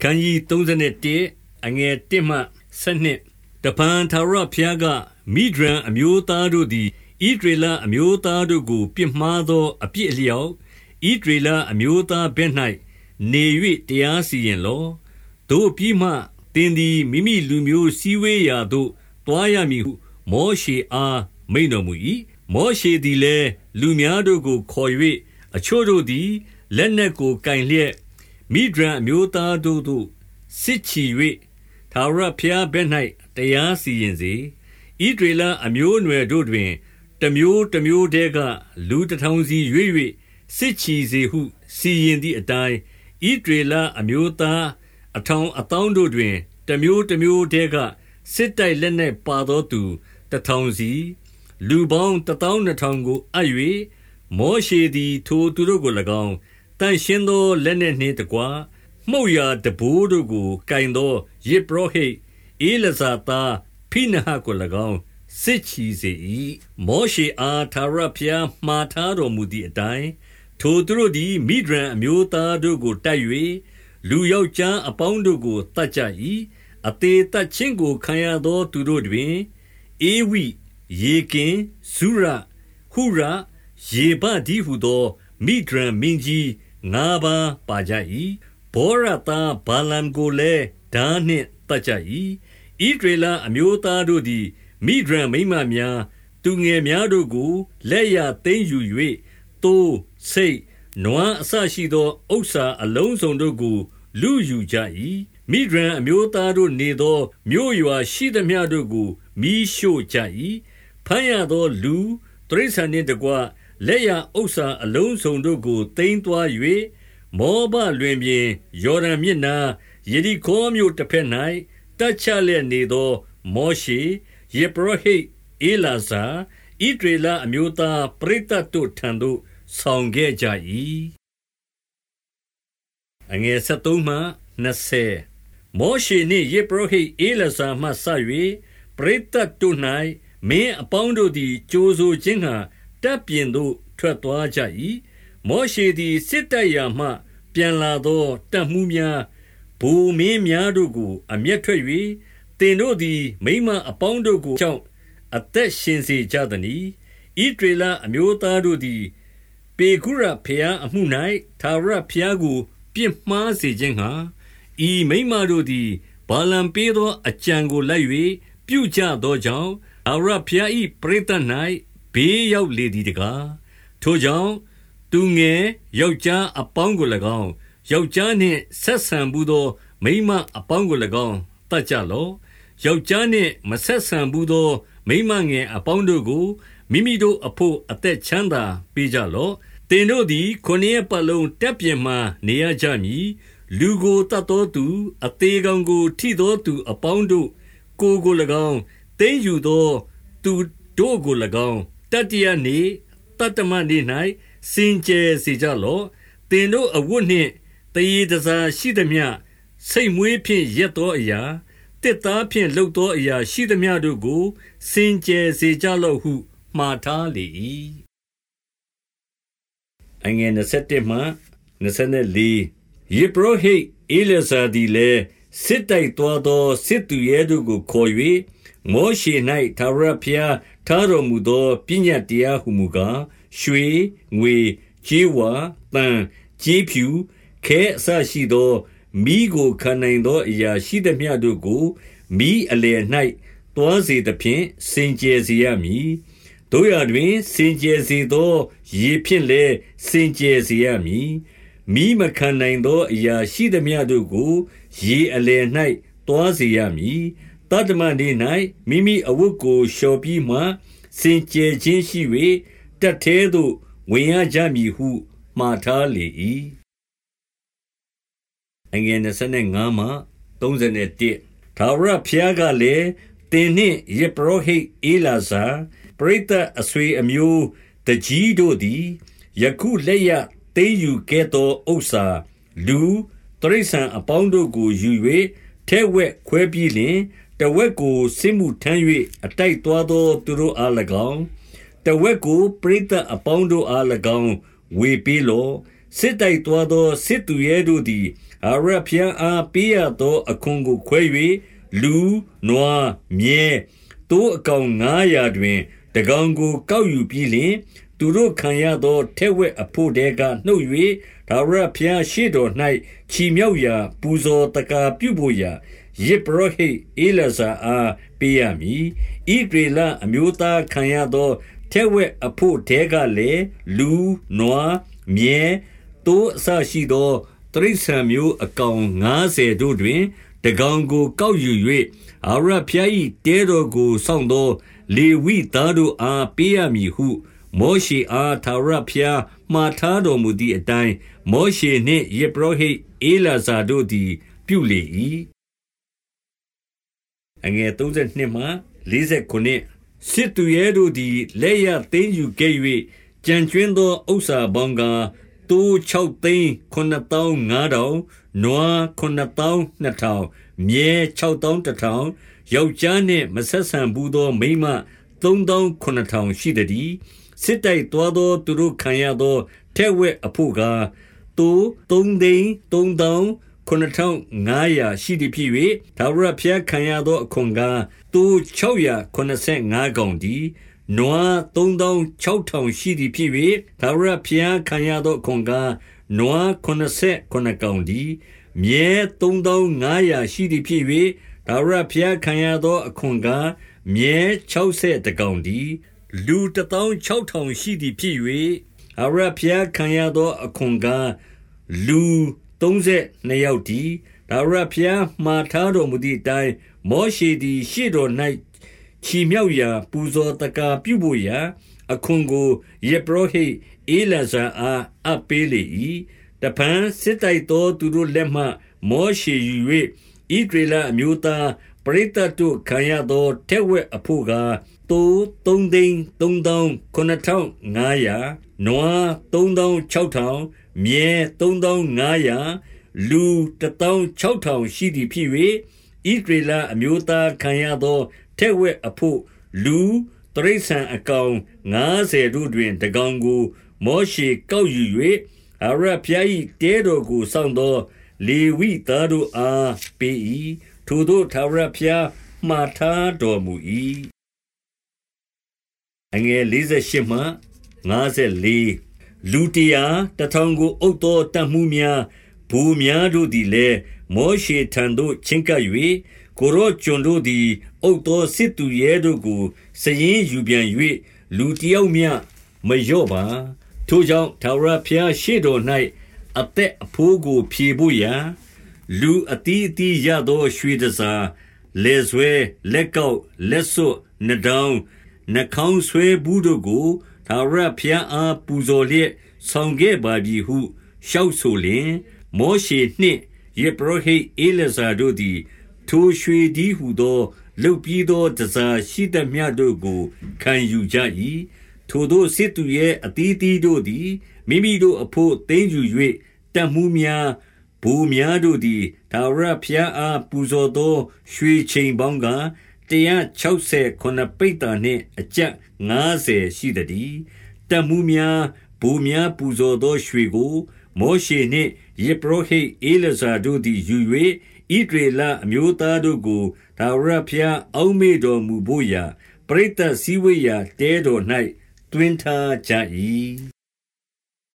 ခန်းကြီး31အငယ်1မှ7တပန်သာရဖျားကမိဒရန်အမျိုးသားတို့သည်ဣဒရေလအမျိုးသားတို့ကို ပြစ်မှားသောအပြစ်အလျောက်ဣဒရေလအမျိုးသားဘက်၌နေ၍တရားစီရင်လောတို့ပြီးမှတင်းသည်မိမိလူမျိုးစည်းဝေးရာသို့တွားရမည်ဟု မောရှေအားမိန်တော်မူ၏မောရှေသည်လည်းလူများတို့ကိုခေါ်၍အချို့တို့သည်လက်နက်ကိုကင်လျက် မိဒရန်အမျိုးသားတို့သို့စစ်ချီ၍သာရဖျားဘက်၌တရားစီရင်စေဣဒရေလအမျိုးအနွယ်တို့တွင်တမျိုးတမျိုးတည်းကလူတထောင်စီရွေ့၍စစ်ချီစေဟု စီရင်သည့်အတိုင်းဣဒရေလအမျိုးသားအထောင်အသောင်းတို့တွင်တမျိုးတမျိုးတည်းကစစ်တိုက်လက်နက်ပါသောသူတထောင်စီလူပေါင်းတသောနှစ်ထောင်ကိုအပ်၍မောရှေသည် ထိုသူတို့ကို၎င်း တန်ရှင်းသောလက်နက်နှင့်တကွမှုတ်ရာတဘိုးတို့ကိုကင်သောယေဘရဟိအေလဇာသားဖိနဟကို၎င်းစစ်ချီစေ၏မောရှေအားသာရဖျားမှားထားတော်မူသည့်အတိုင်းထိုသူတို့သည်မိဒရန်အမျိုးသားတို့ကိုတိုက်၍လူယောက်ျားအပေါင်းတို့ကိုတတ်ကြ၏အသေးတတ်ခြင်းကိုခံရသောသူတို့တွင်အေဝိယေကင်ဇုရဟုရယေဘဒီဟုသောမိဒရန်မင်းကြီး ငါးပါးပါကြ၏ဘောရတာဘာလံကိုလည်းဓာနှင့်တတ်ကြ၏ဣဒရေလအမျိုးသားတို့သည်မိဒရန်မိမများသူငယ်များတို့ကိုလက်ရသိမ်းယူ၍တိုးစိတ်နွားအဆရှိသောဥစ္စာအလုံးစုံတို့ကို လူယူကြ၏မိဒရန်အမျိုးသားတို့နေသောမြို့ရွာရှိသမျှတို့ကိုမိရှို့ကြ၏ဖမ်းရသောလူတရိษံနှင့်တကွ လက်ရဥစ္စာအလုံးစုံတို့ကို သိမ်းသွား၍မောဘလွင်ပြင် ယော်ဒန်မြစ်နာယေရီခေါမြို့တစ်ဖက်၌တက်ချလျက်နေသော မောရှေယေဘရဟိအေလာဇာဣဒရေလအမျိုးသား ပရိသတ်တို့ထံသို့ ဆောင်ခဲ့ကြ၏အငယ်73မှ20မောရှေနှင့်ယေဘရဟိအေလာဇာမှဆ၍ပရိသတ်တို့၌မင်းအပေါင်းတို့သည် ကြိုးဆိုခြင်းဟံ တပ်ပြင်သို့ ထွက်သွားကြ၏မောရှေသည် စစ်တပ်ရာမှ ပြန်လာသော တပ်မှုများဘူမင်းများတို့ကို အမျက်ထွက်၍တင်တို့သည် မိမအပေါင်းတို့ကို ကြောင့် အသက်ရှင်စေကြသနည်းဣဒေလအမျိုးသားတို့သည် ပေကုရဖျားအမှု၌သာရဖျားကို ပြစ်မှားစေခြင်းဟာဤမိမတို့သည်ဘာလံပေးသော အကြံကိုလိုက်၍ပြုကြသောကြောင့်အရဖျားဤပရိသတ်၌ ဘေးရောက်လေသည်တကားထိုကြောင့်သူငယ်ယောက်ျားအပေါင်းကို၎င်းယောက်ျားနှင့်ဆက်ဆံဘူးသော မိမအပေါင်းကို၎င်းတတ်ကြလော့ယောက်ျားနှင့်မဆက်ဆံဘူးသော မိမငယ်အပေါင်းတို့ကိုမိမိတို့အဖို့အသက်ချမ်းသာပေးကြလော့တင်တို့သည်ခொနည်းပတ်လုံးတက်ပြင်မှနေရကြမည်လူကိုတတ်သောသူအသေးကောင်ကို ထိသောသူအပေါင်းတို့ကိုကို၎င်းတင်းယူသော သူတို့ကို၎င်း တတ္တယနေတတ္တမနေ၌စင်ကြယ်စေကြလော့တင်တို့အဝတ်နှင့်တရေတစားရှိသမျှစိတ်မွေးဖြင့်ရက်သောအရာတစ်သားဖြင့်လှုပ်သောအရာရှိသမျှတို့ကိုစင်ကြယ်စေကြလော့ဟုမှားထားလေ၏အငယ်27မှ24ယေဘရဟိအေလဇာဒီလည်းစစ်တိုက်သွားသောစစ်သူရဲတို့ကိုခေါ်၍မောရှေ၌သာရဖျား ထားတော်မူသော ပညတ်တရားဟုမူကား ရွှေ ငွေ ကြေးဝါတန်ကြေးဖြူ ခဲအဆရှိသောမိကိုခံနိုင်သော အရာရှိသမျှတို့ကိုမိအလယ်၌တွားစေသဖြင့် စင်ကြယ်စေရမည်တို့ရတွင် စင်ကြယ်စေသော ရေဖြင့်လည်း စင်ကြယ်စေရမည်မိမခံနိုင်သော အရာရှိသမျှတို့ကို ရေအလယ်၌တွားစေရမည် တတ္တမနေ့၌မိမိအဝတ်ကိုလျှော်ပြီးမှစင်ကြယ်ခြင်းရှိ၍တက်သေးသို့ဝင်ရကြမည်ဟုမှားထားလေ၏အငယ်25မှ31သာဝရဖျားကလည်းတင်နှင့်ယေဘရဟိအေလာဇာပရိသတ်အဆွေအမျိုးတကြီးတို့သည်ယခုလက်ရသိမ်းယူခဲ့သောဥစ္စာလူတရိษံအပေါင်းတို့ကိုယူ၍ထဲဝက်ခွဲပြီးလျှင် တဝက်ကိုစစ်မှုထမ်း၍အတိုက်သွားသောသူတို့အား၎င်းတဝက်ကိုပရိသတ်အပေါင်းတို့အား၎င်းဝေပေးလော့စစ်တိုက်သွားသောစစ်သူရဲတို့သည်အာရဖျားအားပေးရသောအခွန်ကိုခွဲ၍လူနွားမြဲတိုးအကောင်900တွင်တကောင်ကိုကောက်ယူပြီးလျှင်သူတို့ခံရသောထဲဝက်အဖို့တဲကနှုတ်၍ဒါဝရဖျားရှိတော်၌ချီမြောက်ရာ ပူဇော်တကာပြုဖို့ရာ ယေဘရဟိအေလဇာအားပေးရမည်ဣဒေလအမျိုးသားခံရသောထဲဝက်အဖို့တဲကလည်းလူနွားမြဲတိုးအဆရှိသောတရိษံမျိုးအကောင်90တို့တွင်တကောင်ကိုကောက်ယူ၍အာရဖျား၏တဲတော်ကိုစောင့်သော လေဝိသားတို့အားပေးရမည်ဟု မောရှေအားသာရဖျားမှားထားတော်မူသည့်အတိုင်းမောရှေနှင့်ယေဘရဟိအေလာဇာတို့သည် ပြုလေ၏ အငယ်32မှ49စစ်သူရဲတို့သည်လက်ရသိမ်းယူခဲ့၍ကြံကျွင်းသောဥစ္စာပေါင်းကားတူ6သိန်း9500နွား9200မြဲ6000ယောက်ျားနှင့်မဆက်ဆံဘူးသောမိန်းမ3900ရှိသည်စစ်တိုက်သွားသောသူတို့ခံရသောထဲဝက်အဖို့ကားတူ3သိန်း3000 9500ရှိသည်ဖြစ်၍ဒါဝရဖျားခံရသောအခွန်ကားတူ685ကောင်သည်နွား3600ရှိသည်ဖြစ်၍သာရဖျားခံရသောခွန်ကားနွား89ကောင်ဒီမြဲ3500ရှိသည်ဖြစ်၍သာရဖျားခံရသောအခွန်ကားမြဲ60တကောင်ဒီလူ16000ရှိသည်ဖြစ်၍အရဖျားခံရသောအခွန်ကားလူ 32ယောက်ဒီဒါရဖျားမှားထားတော်မူသည့်အတိုင်းမောရှေသည် ရှေ့တော်၌ချီမြောက်ရာပူဇော်တကာပြုဖို့ရာ အခွန်ကိုယေဘရဟိအေလဇာအားအပ်ပေးလေ၏တပန်းစစ်တိုက်သောသူတို့လက်မှ မောရှေယူ၍ဣဒရေလအမျိုးသားပရိသတ်တို့ခံရသောထဲဝက်အဖို့ကားတိုး3သိန်း3500နွား3600 မြဲ3500လူ16000ရှိသည်ဖြစ်၍ဣဒရေလအမျိုးသားခံရသောထက်ဝက်အဖို့လူတရိษံအကောင်90တို့တွင်တကောင်ကို မောရှေကောက်ယူ၍အရဖျား၏တဲတော်ကိုစောင့်သော လေဝိသားတို့အားပေး၏ထိုတို့သာရဖျားမှားထားတော်မူ၏အငယ်48မှ54 လူတရာတထောင်ကို အုပ်သောတတ်မှုများဘူများတို့သည်လည်းမောရှေထံသို့ချဉ်ကပ်၍ကိုရောကျွန်တို့သည် အုပ်သောစစ်သူရဲတို့ကိုစရင်ယူပြန်၍လူတယောက်မျှမလျော့ပါထိုကြောင့်ထာဝရဘုရားရှေ့တော်၌အသက်အဖိုးကိုဖြေဖို့ရာလူအတီးအတီးရသောရွှေတစားလေဆွဲလက်ကောက်လက်စွပ်နှဒေါင်းနှခေါင်းဆွဲဘူးတို့ကို ထာဝရဘုရားအားပူဇော်လျက်ဆောင်ခဲ့ပါပြီဟုလျှောက်ဆိုလျင်မောရှေနှင့်ယေဘရဟိအေလဇာတို့သည် ထိုရွှေဒီဟုသောလုတ်ပြီးသောတစားရှိသမျှတို့ကို ခံယူကြ၏ထိုတို့စစ်သူရဲ့အသီးသီးတို့သည်မိမိတို့အဖို့သိမ်းယူ၍တတ်မှုများဘူများတို့သည်ဒါဝရဖျားအားပူဇော်သော ရွှေချိန်ပေါင်းက 160ခုနပိတ်တာနှင့် အကျပ်90ရှိသည်တတ်မှုများဘူများပူဇော်သောရွှေကို မောရှေနှင့်ယေဘရဟိအေလဇာတို့သည်ယူ၍ဣဒရေလအမျိုးသားတို့ကိုထာဝရဘုရားအောက်မေ့တော်မူဖို့ရာပရိသတ်စည်းဝေးရာတဲတော်၌တွင်ထားကြ၏